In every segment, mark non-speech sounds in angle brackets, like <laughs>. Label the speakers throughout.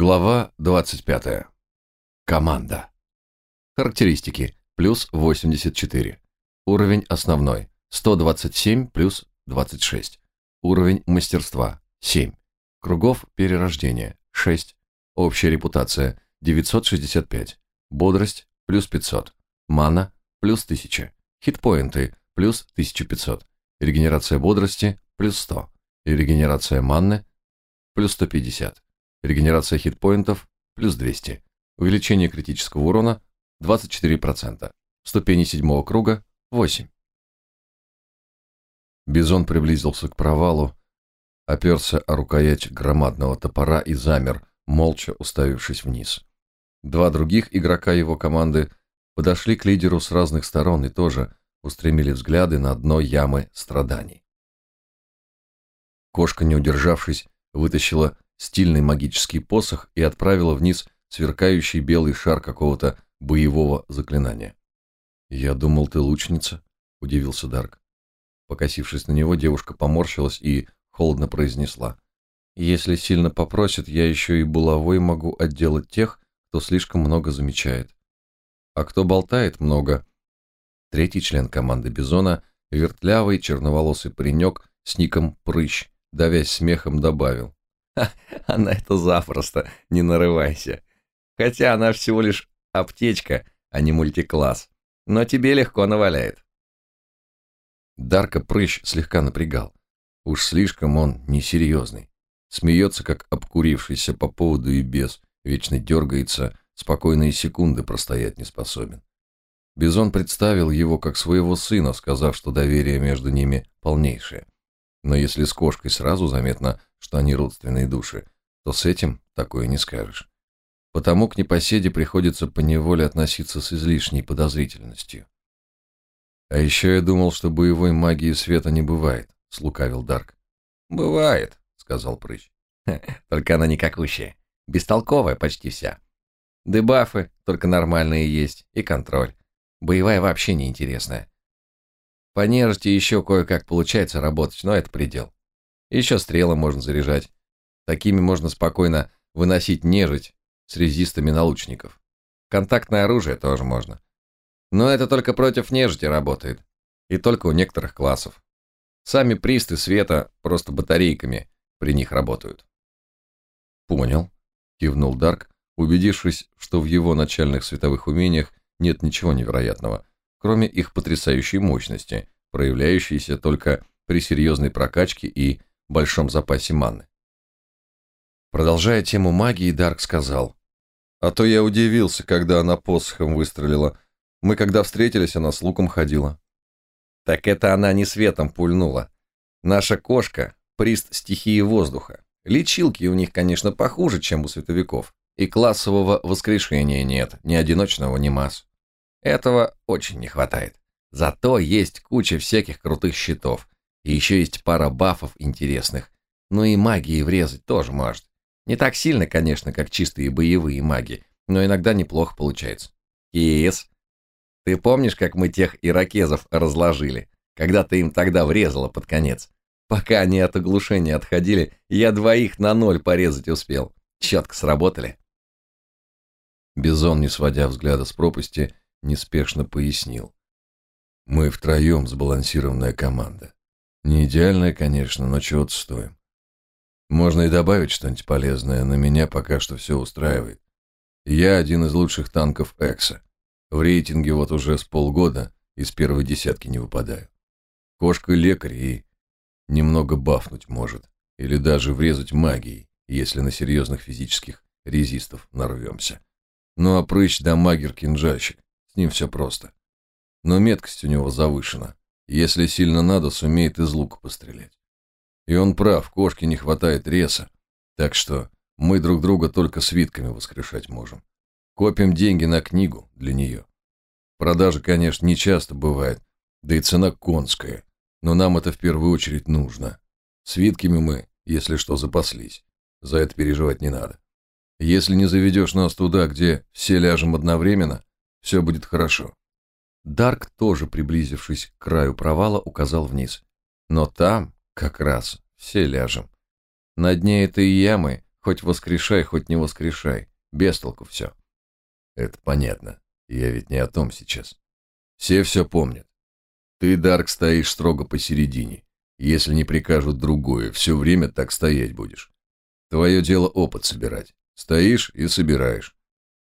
Speaker 1: Глава 25. Команда. Характеристики. Плюс 84. Уровень основной. 127 плюс 26. Уровень мастерства. 7. Кругов перерождения. 6. Общая репутация. 965. Бодрость. Плюс 500. Мана. Плюс 1000. Хитпоинты. Плюс 1500. Регенерация бодрости. Плюс 100. Регенерация манны. Плюс 150. Регенерация хитпоинтов плюс 200. Увеличение критического урона 24%. Ступени седьмого круга 8. Бизон приблизился к провалу, оперся о рукоять громадного топора и замер, молча уставившись вниз. Два других игрока его команды подошли к лидеру с разных сторон и тоже устремили взгляды на дно ямы страданий. Кошка, не удержавшись, вытащила стильный магический посох и отправила вниз сверкающий белый шар какого-то боевого заклинания. «Я думал, ты лучница», — удивился Дарк. Покосившись на него, девушка поморщилась и холодно произнесла. «Если сильно попросят, я еще и булавой могу отделать тех, кто слишком много замечает. А кто болтает много?» Третий член команды Бизона, вертлявый черноволосый паренек с ником Прыщ, давясь смехом, добавил. <laughs> Она это запросто, не нарывайся. Хотя она всего лишь аптечка, а не мультикласс. Но тебе легко наваляет. Дарка прыщ слегка напрягал. Уж слишком он несерьезный. Смеется, как обкурившийся по поводу и без, вечно дергается, спокойные секунды простоять не способен. Бизон представил его как своего сына, сказав, что доверие между ними полнейшее. Но если с кошкой сразу заметно, что они родственные души, то с этим такое не скажешь. Потому к непоседе приходится поневоле относиться с излишней подозрительностью. А еще я думал, что боевой магии света не бывает, слукавил Дарк. Бывает, сказал Прыщ. Только она никакущая, бестолковая почти вся. Дебафы только нормальные есть и контроль. Боевая вообще неинтересная. По нежити еще кое-как получается работать, но это предел. Еще стрелы можно заряжать. Такими можно спокойно выносить нежить с резистами налучников. Контактное оружие тоже можно. Но это только против нежити работает. И только у некоторых классов. Сами присты света просто батарейками при них работают. Понял, кивнул Дарк, убедившись, что в его начальных световых умениях нет ничего невероятного, кроме их потрясающей мощности, проявляющейся только при серьезной прокачке и большом запасе маны. Продолжая тему магии, Дарк сказал, «А то я удивился, когда она посохом выстрелила. Мы когда встретились, она с луком ходила». «Так это она не светом пульнула. Наша кошка — прист стихии воздуха. Лечилки у них, конечно, похуже, чем у световиков. И классового воскрешения нет, ни одиночного, ни масс. Этого очень не хватает. Зато есть куча всяких крутых щитов. И еще есть пара бафов интересных. Ну и магии врезать тоже может. Не так сильно, конечно, как чистые боевые маги, но иногда неплохо получается. Кис, ты помнишь, как мы тех иракезов разложили, когда ты им тогда врезала под конец? Пока они от оглушения отходили, я двоих на ноль порезать успел. Четко сработали. Бизон, не сводя взгляда с пропасти, неспешно пояснил. Мы втроем сбалансированная команда. Не идеальная, конечно, но чего-то стоим. Можно и добавить что-нибудь полезное, но меня пока что все устраивает. Я один из лучших танков Экса. В рейтинге вот уже с полгода из первой десятки не выпадаю. Кошка лекарь и немного бафнуть может. Или даже врезать магией, если на серьезных физических резистов нарвемся. Ну а прыщ да магер кинжальщик. Ним все просто но меткость у него завышена. Если сильно надо, сумеет из лука пострелять. И он прав, кошке не хватает реса, так что мы друг друга только свитками воскрешать можем. Копим деньги на книгу для нее. Продажа, конечно, не часто бывает, да и цена конская, но нам это в первую очередь нужно. Свитками мы, если что, запаслись. За это переживать не надо. Если не заведешь нас туда, где все ляжем одновременно, все будет хорошо. Дарк, тоже приблизившись к краю провала, указал вниз. Но там как раз все ляжем. На дне этой ямы хоть воскрешай, хоть не воскрешай. Без толку все. Это понятно. Я ведь не о том сейчас. Все все помнят. Ты, Дарк, стоишь строго посередине. Если не прикажут другое, все время так стоять будешь. Твое дело опыт собирать. Стоишь и собираешь.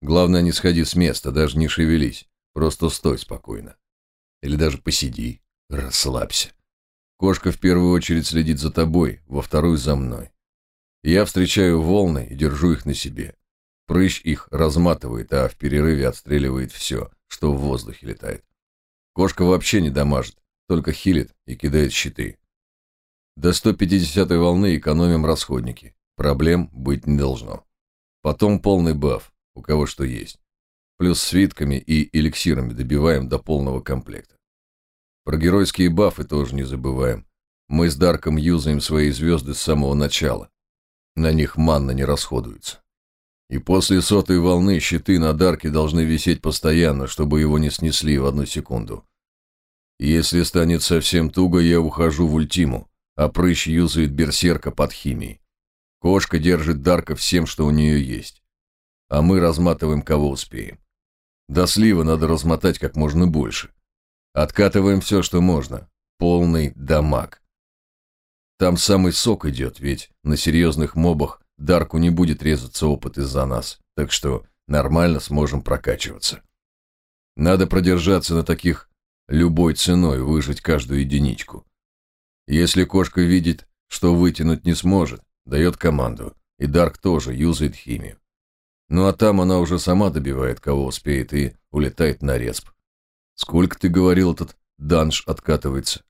Speaker 1: Главное, не сходи с места, даже не шевелись. Просто стой спокойно. Или даже посиди, расслабься. Кошка в первую очередь следит за тобой, во вторую за мной. Я встречаю волны и держу их на себе. Прыщ их разматывает, а в перерыве отстреливает все, что в воздухе летает. Кошка вообще не дамажит, только хилит и кидает щиты. До 150 волны экономим расходники. Проблем быть не должно. Потом полный баф, у кого что есть. Плюс свитками и эликсирами добиваем до полного комплекта. Про геройские бафы тоже не забываем. Мы с Дарком юзаем свои звезды с самого начала. На них манна не расходуется. И после сотой волны щиты на Дарке должны висеть постоянно, чтобы его не снесли в одну секунду. Если станет совсем туго, я ухожу в ультиму, а прыщ юзает берсерка под химией. Кошка держит Дарка всем, что у нее есть. А мы разматываем, кого успеем. До слива надо размотать как можно больше. Откатываем все, что можно. Полный дамаг. Там самый сок идет, ведь на серьезных мобах Дарку не будет резаться опыт из-за нас, так что нормально сможем прокачиваться. Надо продержаться на таких любой ценой, выжить каждую единичку. Если кошка видит, что вытянуть не сможет, дает команду, и Дарк тоже юзает химию. Ну а там она уже сама добивает, кого успеет, и улетает на респ. Сколько, ты говорил, этот данж откатывается?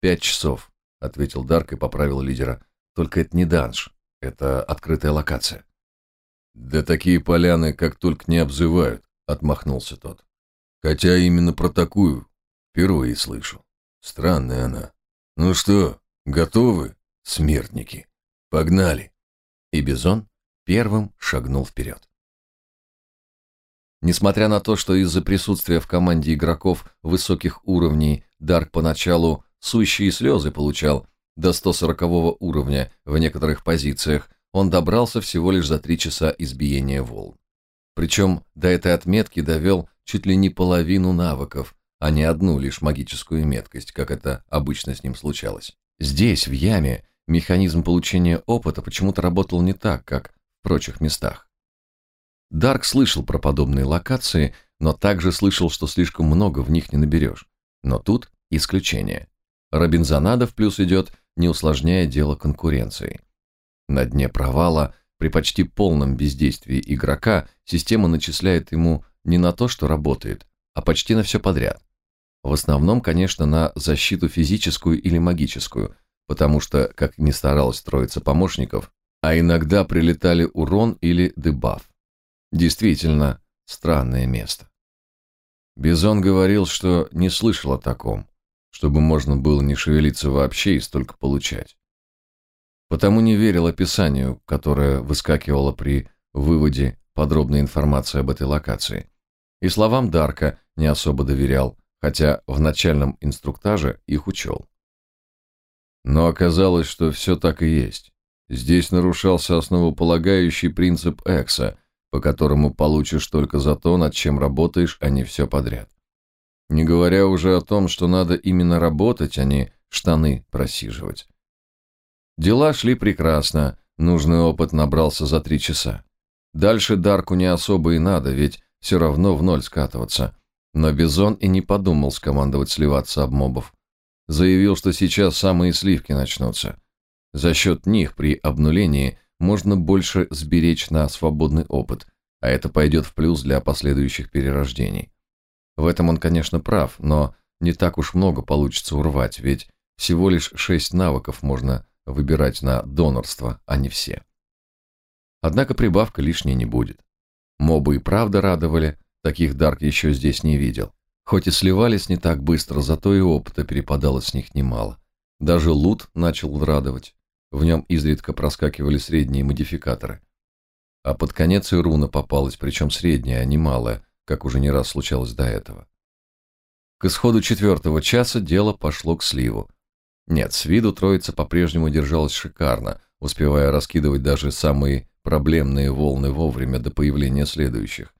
Speaker 1: Пять часов, ответил Дарк и поправил лидера. Только это не данж. Это открытая локация. Да такие поляны, как только не обзывают, отмахнулся тот. Хотя именно про такую впервые слышу. Странная она. Ну что, готовы, смертники? Погнали. И Бизон первым шагнул вперед. Несмотря на то, что из-за присутствия в команде игроков высоких уровней Дарк поначалу сущие слезы получал, до 140 уровня в некоторых позициях, он добрался всего лишь за три часа избиения волн. Причем до этой отметки довел чуть ли не половину навыков, а не одну лишь магическую меткость, как это обычно с ним случалось. Здесь, в яме, механизм получения опыта почему-то работал не так, как прочих местах. Дарк слышал про подобные локации, но также слышал, что слишком много в них не наберешь. Но тут исключение. Робинзонада в плюс идет – не усложняя дело конкуренцией. На дне провала, при почти полном бездействии игрока, система начисляет ему не на то, что работает, а почти на все подряд. В основном, конечно, на защиту физическую или магическую, потому что, как ни старалась строиться помощников, а иногда прилетали урон или дебаф. Действительно, странное место. Бизон говорил, что не слышал о таком, чтобы можно было не шевелиться вообще и столько получать. Потому не верил описанию, которое выскакивало при выводе подробной информации об этой локации. И словам Дарка не особо доверял, хотя в начальном инструктаже их учел. Но оказалось, что все так и есть. Здесь нарушался основополагающий принцип Экса, по которому получишь только за то, над чем работаешь, а не все подряд. Не говоря уже о том, что надо именно работать, а не штаны просиживать. Дела шли прекрасно, нужный опыт набрался за три часа. Дальше Дарку не особо и надо, ведь все равно в ноль скатываться. Но Бизон и не подумал скомандовать сливаться об мобов. Заявил, что сейчас самые сливки начнутся. За счет них при обнулении можно больше сберечь на свободный опыт, а это пойдет в плюс для последующих перерождений. В этом он, конечно, прав, но не так уж много получится урвать, ведь всего лишь шесть навыков можно выбирать на донорство, а не все. Однако прибавка лишней не будет. Мобы и правда радовали, таких Дарк еще здесь не видел. Хоть и сливались не так быстро, зато и опыта перепадало с них немало. Даже лут начал радовать. В нем изредка проскакивали средние модификаторы. А под конец и руна попалась, причем средняя, а не малая, как уже не раз случалось до этого. К исходу четвертого часа дело пошло к сливу. Нет, с виду троица по-прежнему держалась шикарно, успевая раскидывать даже самые проблемные волны вовремя до появления следующих.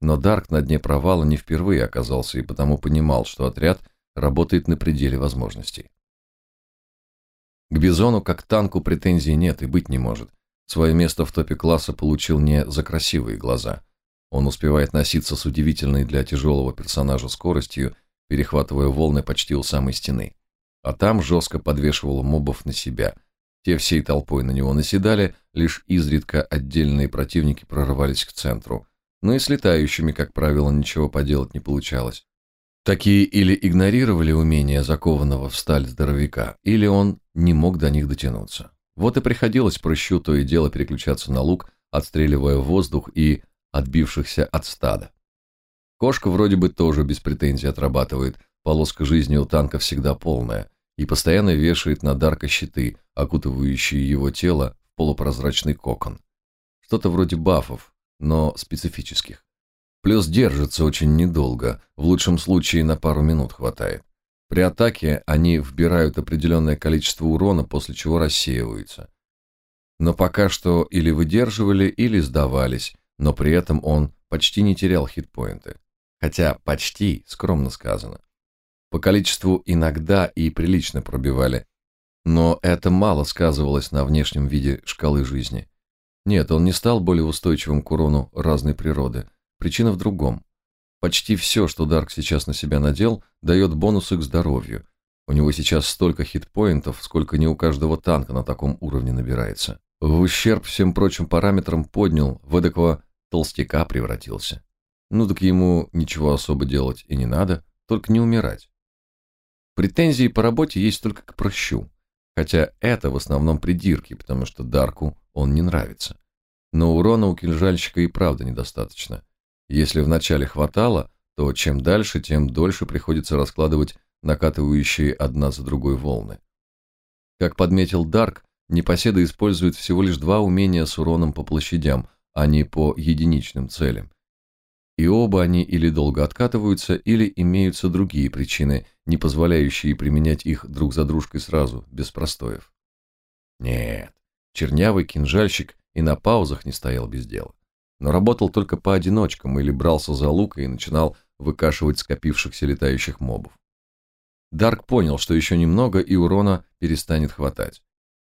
Speaker 1: Но Дарк на дне провала не впервые оказался и потому понимал, что отряд работает на пределе возможностей. К Бизону как танку претензий нет и быть не может. Свое место в топе класса получил не за красивые глаза. Он успевает носиться с удивительной для тяжелого персонажа скоростью, перехватывая волны почти у самой стены. А там жестко подвешивал мобов на себя. Те всей толпой на него наседали, лишь изредка отдельные противники прорывались к центру. Но и с летающими, как правило, ничего поделать не получалось. Такие или игнорировали умения закованного в сталь здоровяка, или он не мог до них дотянуться. Вот и приходилось прыщу то и дело переключаться на лук, отстреливая воздух и отбившихся от стада. Кошка вроде бы тоже без претензий отрабатывает, полоска жизни у танка всегда полная, и постоянно вешает на Дарка щиты, окутывающие его тело в полупрозрачный кокон. Что-то вроде бафов, но специфических. Плюс держится очень недолго, в лучшем случае на пару минут хватает. При атаке они вбирают определенное количество урона, после чего рассеиваются. Но пока что или выдерживали, или сдавались, но при этом он почти не терял хитпоинты. Хотя почти, скромно сказано. По количеству иногда и прилично пробивали, но это мало сказывалось на внешнем виде шкалы жизни. Нет, он не стал более устойчивым к урону разной природы – Причина в другом. Почти все, что Дарк сейчас на себя надел, дает бонусы к здоровью. У него сейчас столько хитпоинтов, сколько не у каждого танка на таком уровне набирается. В ущерб всем прочим параметрам поднял, в эдакого толстяка превратился. Ну так ему ничего особо делать и не надо, только не умирать. Претензии по работе есть только к прощу, хотя это в основном придирки, потому что Дарку он не нравится. Но урона у кинжальщика и правда недостаточно. Если вначале хватало, то чем дальше, тем дольше приходится раскладывать накатывающие одна за другой волны. Как подметил Дарк, непоседа использует всего лишь два умения с уроном по площадям, а не по единичным целям. И оба они или долго откатываются, или имеются другие причины, не позволяющие применять их друг за дружкой сразу, без простоев. Нет, чернявый кинжальщик и на паузах не стоял без дела но работал только по одиночкам или брался за лук и начинал выкашивать скопившихся летающих мобов. Дарк понял, что еще немного и урона перестанет хватать.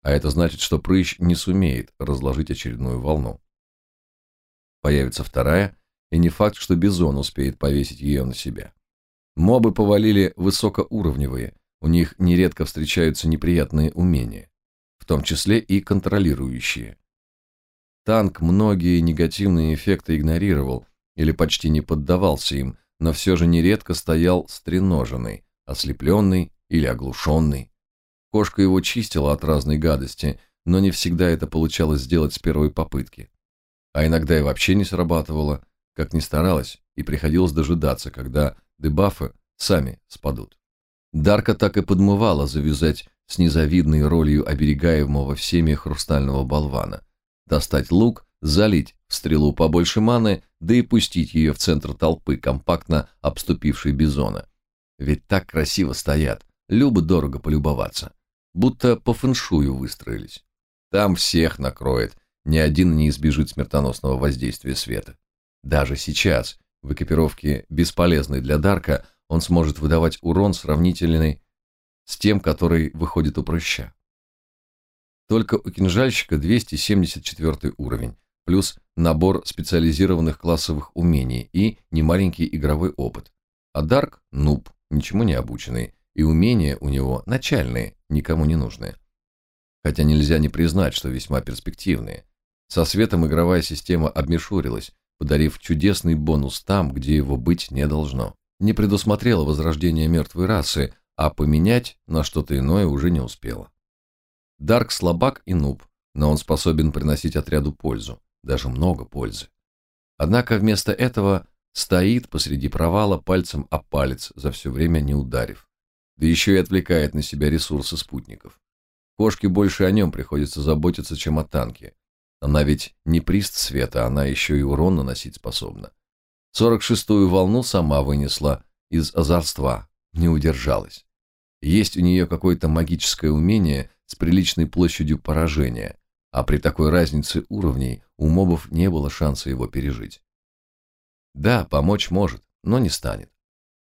Speaker 1: А это значит, что прыщ не сумеет разложить очередную волну. Появится вторая, и не факт, что Бизон успеет повесить ее на себя. Мобы повалили высокоуровневые, у них нередко встречаются неприятные умения, в том числе и контролирующие. Танк многие негативные эффекты игнорировал или почти не поддавался им, но все же нередко стоял стреноженный, ослепленный или оглушенный. Кошка его чистила от разной гадости, но не всегда это получалось сделать с первой попытки. А иногда и вообще не срабатывало, как ни старалась, и приходилось дожидаться, когда дебафы сами спадут. Дарка так и подмывала завязать с незавидной ролью оберегаемого всеми хрустального болвана достать лук, залить в стрелу побольше маны, да и пустить ее в центр толпы, компактно обступившей бизона. Ведь так красиво стоят, любо дорого полюбоваться. Будто по фэншую выстроились. Там всех накроет, ни один не избежит смертоносного воздействия света. Даже сейчас, в экипировке бесполезной для Дарка, он сможет выдавать урон сравнительный с тем, который выходит у прыща. Только у кинжальщика 274 уровень, плюс набор специализированных классовых умений и немаленький игровой опыт. А Дарк – нуб, ничему не обученный, и умения у него начальные, никому не нужные. Хотя нельзя не признать, что весьма перспективные. Со светом игровая система обмешурилась, подарив чудесный бонус там, где его быть не должно. Не предусмотрела возрождение мертвой расы, а поменять на что-то иное уже не успела. Дарк слабак и нуб, но он способен приносить отряду пользу, даже много пользы. Однако вместо этого стоит посреди провала пальцем о палец, за все время не ударив. Да еще и отвлекает на себя ресурсы спутников. Кошке больше о нем приходится заботиться, чем о танке. Она ведь не прист света, она еще и урон наносить способна. Сорок шестую волну сама вынесла из озорства, не удержалась. Есть у нее какое-то магическое умение с приличной площадью поражения. а при такой разнице уровней у мобов не было шанса его пережить. Да, помочь может, но не станет.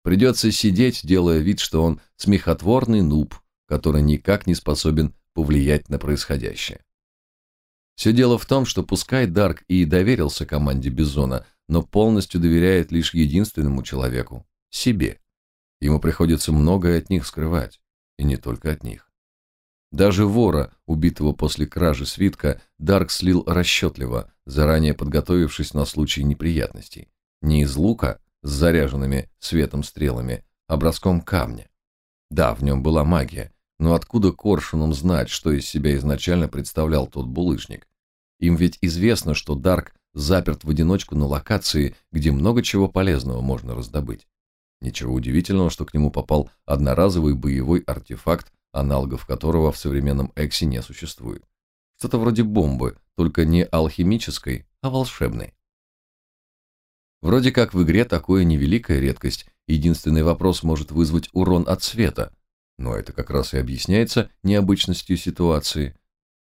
Speaker 1: Придется сидеть, делая вид, что он смехотворный нуб, который никак не способен повлиять на происходящее. Все дело в том, что пускай Дарк и доверился команде Бизона, но полностью доверяет лишь единственному человеку – себе. Ему приходится многое от них скрывать, и не только от них. Даже вора, убитого после кражи свитка, Дарк слил расчетливо, заранее подготовившись на случай неприятностей. Не из лука с заряженными светом стрелами, а броском камня. Да, в нем была магия, но откуда Коршунам знать, что из себя изначально представлял тот булыжник? Им ведь известно, что Дарк заперт в одиночку на локации, где много чего полезного можно раздобыть. Ничего удивительного, что к нему попал одноразовый боевой артефакт, аналогов которого в современном Эксе не существует. Что-то вроде бомбы, только не алхимической, а волшебной. Вроде как в игре такое невеликая редкость, единственный вопрос может вызвать урон от света, но это как раз и объясняется необычностью ситуации.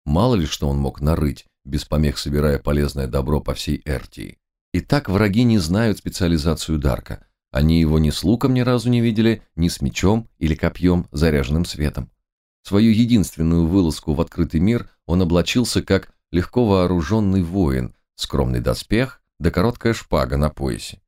Speaker 1: Мало ли что он мог нарыть, без помех собирая полезное добро по всей Эртии. И так враги не знают специализацию Дарка. Они его ни с луком ни разу не видели, ни с мечом или копьем, заряженным светом. Свою единственную вылазку в открытый мир он облачился как легко вооруженный воин, скромный доспех да короткая шпага на поясе.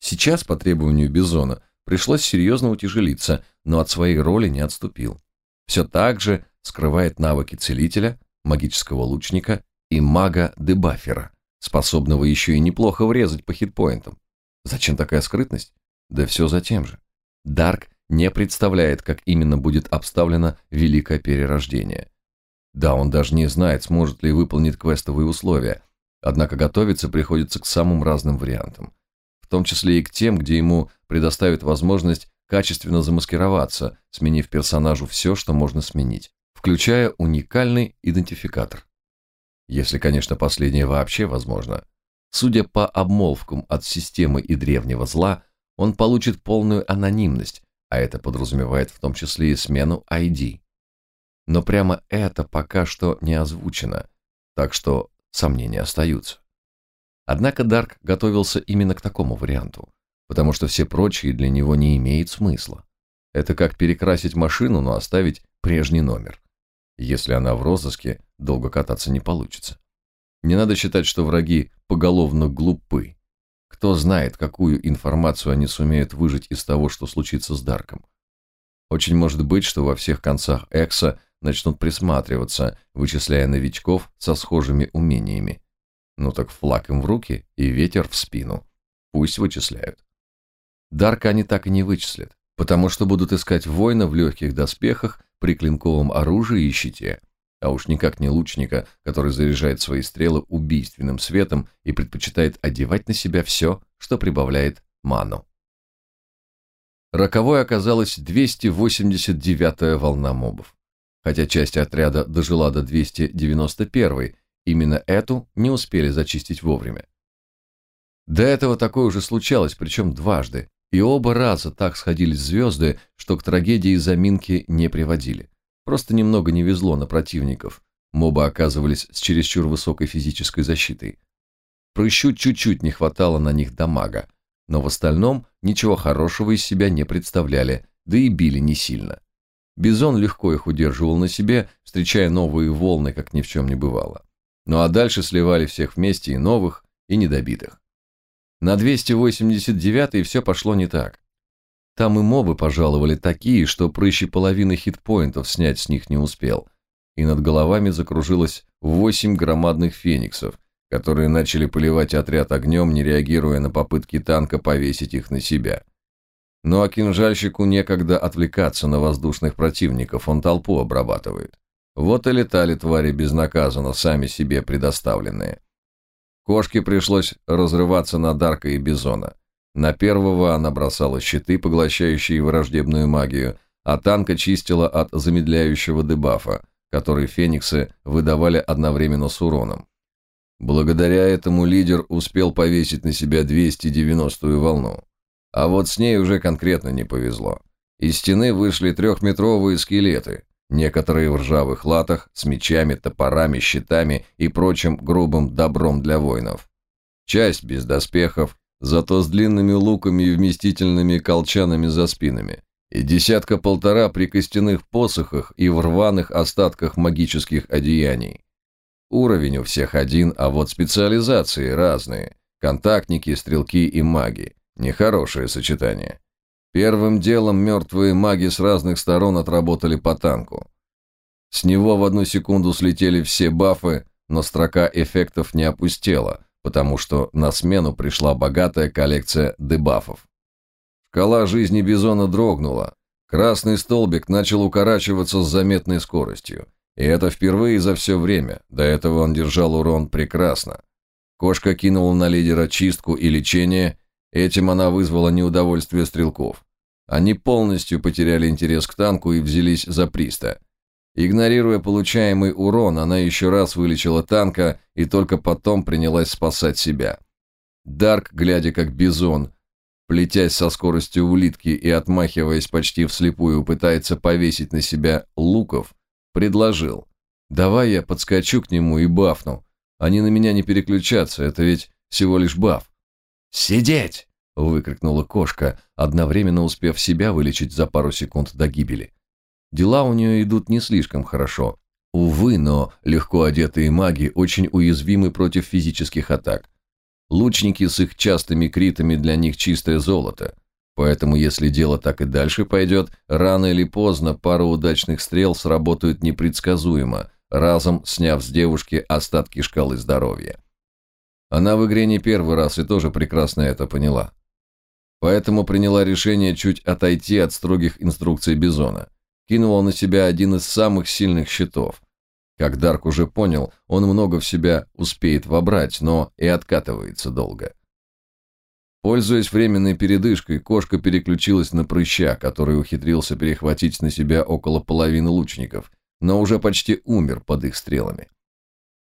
Speaker 1: Сейчас, по требованию Бизона, пришлось серьезно утяжелиться, но от своей роли не отступил. Все так же скрывает навыки целителя, магического лучника и мага-дебафера, способного еще и неплохо врезать по хитпоинтам. Зачем такая скрытность? Да все за тем же. Дарк не представляет, как именно будет обставлено великое перерождение. Да, он даже не знает, сможет ли выполнить квестовые условия, однако готовиться приходится к самым разным вариантам в том числе и к тем, где ему предоставят возможность качественно замаскироваться, сменив персонажу все, что можно сменить, включая уникальный идентификатор. Если, конечно, последнее вообще возможно. Судя по обмолвкам от системы и древнего зла, он получит полную анонимность, а это подразумевает в том числе и смену ID. Но прямо это пока что не озвучено, так что сомнения остаются. Однако Дарк готовился именно к такому варианту, потому что все прочие для него не имеют смысла. Это как перекрасить машину, но оставить прежний номер. Если она в розыске, долго кататься не получится. Не надо считать, что враги поголовно глупы. Кто знает, какую информацию они сумеют выжить из того, что случится с Дарком. Очень может быть, что во всех концах Экса начнут присматриваться, вычисляя новичков со схожими умениями. Ну так флаг им в руки и ветер в спину. Пусть вычисляют. Дарка они так и не вычислят, потому что будут искать воина в легких доспехах, при клинковом оружии и щите, а уж никак не лучника, который заряжает свои стрелы убийственным светом и предпочитает одевать на себя все, что прибавляет ману. Роковой оказалась 289-я волна мобов. Хотя часть отряда дожила до 291-й, Именно эту не успели зачистить вовремя. До этого такое уже случалось, причем дважды, и оба раза так сходились звезды, что к трагедии заминки не приводили. Просто немного не везло на противников. Мобы оказывались с чересчур высокой физической защитой. Прыщу чуть-чуть не хватало на них дамага, но в остальном ничего хорошего из себя не представляли, да и били не сильно. Бизон легко их удерживал на себе, встречая новые волны, как ни в чем не бывало. Ну а дальше сливали всех вместе и новых, и недобитых. На 289-й все пошло не так. Там и мобы пожаловали такие, что прыщи половины хитпоинтов снять с них не успел. И над головами закружилось восемь громадных фениксов, которые начали поливать отряд огнем, не реагируя на попытки танка повесить их на себя. Ну а кинжальщику некогда отвлекаться на воздушных противников, он толпу обрабатывает. Вот и летали твари безнаказанно, сами себе предоставленные. Кошке пришлось разрываться на Дарка и Бизона. На первого она бросала щиты, поглощающие враждебную магию, а танка чистила от замедляющего дебафа, который фениксы выдавали одновременно с уроном. Благодаря этому лидер успел повесить на себя 290-ю волну. А вот с ней уже конкретно не повезло. Из стены вышли трехметровые скелеты, некоторые в ржавых латах, с мечами, топорами, щитами и прочим грубым добром для воинов. Часть без доспехов, зато с длинными луками и вместительными колчанами за спинами. И десятка-полтора при костяных посохах и в рваных остатках магических одеяний. Уровень у всех один, а вот специализации разные. Контактники, стрелки и маги. Нехорошее сочетание. Первым делом мертвые маги с разных сторон отработали по танку. С него в одну секунду слетели все бафы, но строка эффектов не опустела, потому что на смену пришла богатая коллекция дебафов. Шкала жизни Бизона дрогнула. Красный столбик начал укорачиваться с заметной скоростью. И это впервые за все время. До этого он держал урон прекрасно. Кошка кинула на лидера чистку и лечение, этим она вызвала неудовольствие стрелков. Они полностью потеряли интерес к танку и взялись за приста. Игнорируя получаемый урон, она еще раз вылечила танка и только потом принялась спасать себя. Дарк, глядя как бизон, плетясь со скоростью улитки и отмахиваясь почти вслепую, пытается повесить на себя луков, предложил. «Давай я подскочу к нему и бафну. Они на меня не переключатся, это ведь всего лишь баф».
Speaker 2: «Сидеть!»
Speaker 1: — выкрикнула кошка, одновременно успев себя вылечить за пару секунд до гибели. Дела у нее идут не слишком хорошо. Увы, но легко одетые маги очень уязвимы против физических атак. Лучники с их частыми критами для них чистое золото. Поэтому, если дело так и дальше пойдет, рано или поздно пара удачных стрел сработают непредсказуемо, разом сняв с девушки остатки шкалы здоровья. Она в игре не первый раз и тоже прекрасно это поняла. Поэтому приняла решение чуть отойти от строгих инструкций Бизона. Кинула на себя один из самых сильных щитов. Как Дарк уже понял, он много в себя успеет вобрать, но и откатывается долго. Пользуясь временной передышкой, кошка переключилась на прыща, который ухитрился перехватить на себя около половины лучников, но уже почти умер под их стрелами.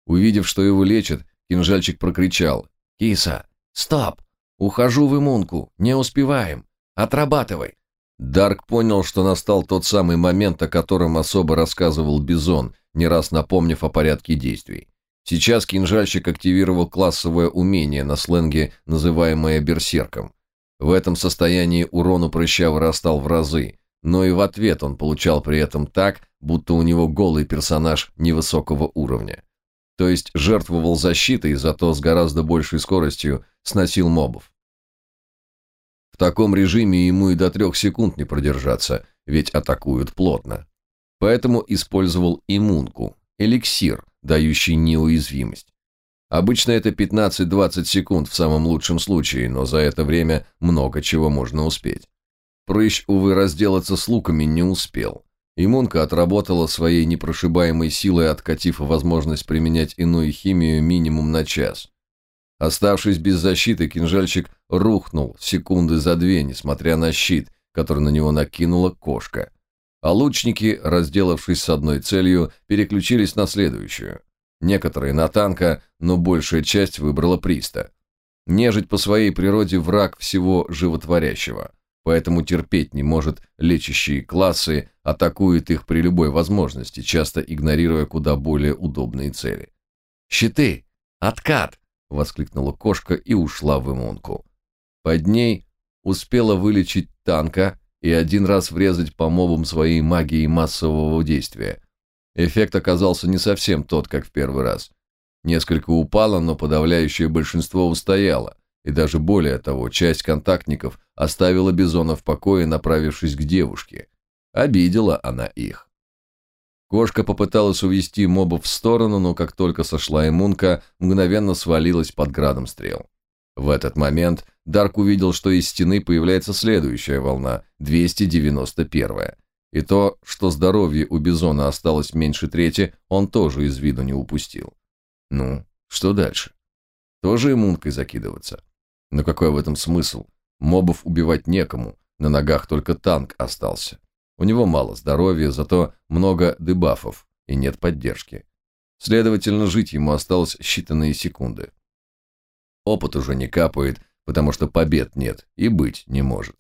Speaker 1: Увидев, что его лечат, кинжальчик прокричал «Киса, стоп! Ухожу в иммунку, не успеваем! Отрабатывай!» Дарк понял, что настал тот самый момент, о котором особо рассказывал Бизон, не раз напомнив о порядке действий. Сейчас кинжальщик активировал классовое умение на сленге, называемое берсерком. В этом состоянии урон у прыща вырастал в разы, но и в ответ он получал при этом так, будто у него голый персонаж невысокого уровня. То есть жертвовал защитой, зато с гораздо большей скоростью сносил мобов. Таком режиме ему и до трех секунд не продержаться, ведь атакуют плотно. Поэтому использовал иммунку, эликсир, дающий неуязвимость. Обычно это 15-20 секунд в самом лучшем случае, но за это время много чего можно успеть. Прыщ, увы, разделаться с луками не успел. Иммунка отработала своей непрошибаемой силой, откатив возможность применять иную химию минимум на час. Оставшись без защиты, кинжальщик рухнул секунды за две, несмотря на щит, который на него накинула кошка а лучники, разделавшись с одной целью, переключились на следующую. Некоторые на танка, но большая часть выбрала приста. Нежить по своей природе враг всего животворящего, поэтому терпеть не может лечащие классы, атакует их при любой возможности, часто игнорируя куда более удобные цели. «Щиты! Откат!» — воскликнула кошка и ушла в иммунку. Под ней успела вылечить танка, и один раз врезать по мобам своей магией массового действия. Эффект оказался не совсем тот, как в первый раз. Несколько упало, но подавляющее большинство устояло, и даже более того, часть контактников оставила Бизона в покое, направившись к девушке. Обидела она их. Кошка попыталась увести мобов в сторону, но как только сошла иммунка, мгновенно свалилась под градом стрел. В этот момент Дарк увидел, что из стены появляется следующая волна, 291-я. И то, что здоровье у Бизона осталось меньше трети, он тоже из виду не упустил. Ну, что дальше? Тоже иммункой закидываться? Но какой в этом смысл? Мобов убивать некому, на ногах только танк остался. У него мало здоровья, зато много дебафов и нет поддержки. Следовательно, жить ему осталось считанные секунды. Опыт уже не капает, потому что побед нет и быть не может.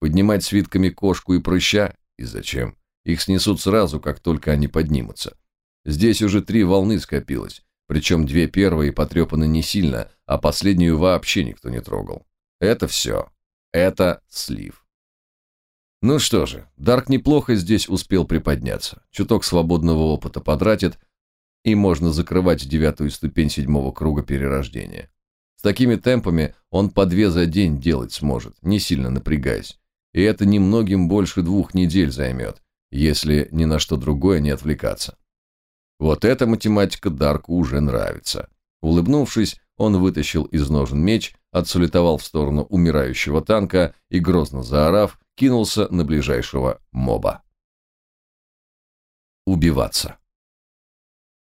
Speaker 1: Поднимать свитками кошку и прыща? И зачем? их снесут сразу, как только они поднимутся. Здесь уже три волны скопилось, причем две первые потрепаны не сильно, а последнюю вообще никто не трогал. Это все. Это слив. Ну что же, Дарк неплохо здесь успел приподняться. Чуток свободного опыта потратит, и можно закрывать девятую ступень седьмого круга перерождения. С такими темпами он по две за день делать сможет, не сильно напрягаясь. И это немногим больше двух недель займет, если ни на что другое не отвлекаться. Вот эта математика Дарку уже нравится. Улыбнувшись, он вытащил из ножен меч, отсулетовал в сторону умирающего танка и, грозно заорав, кинулся на ближайшего моба. Убиваться.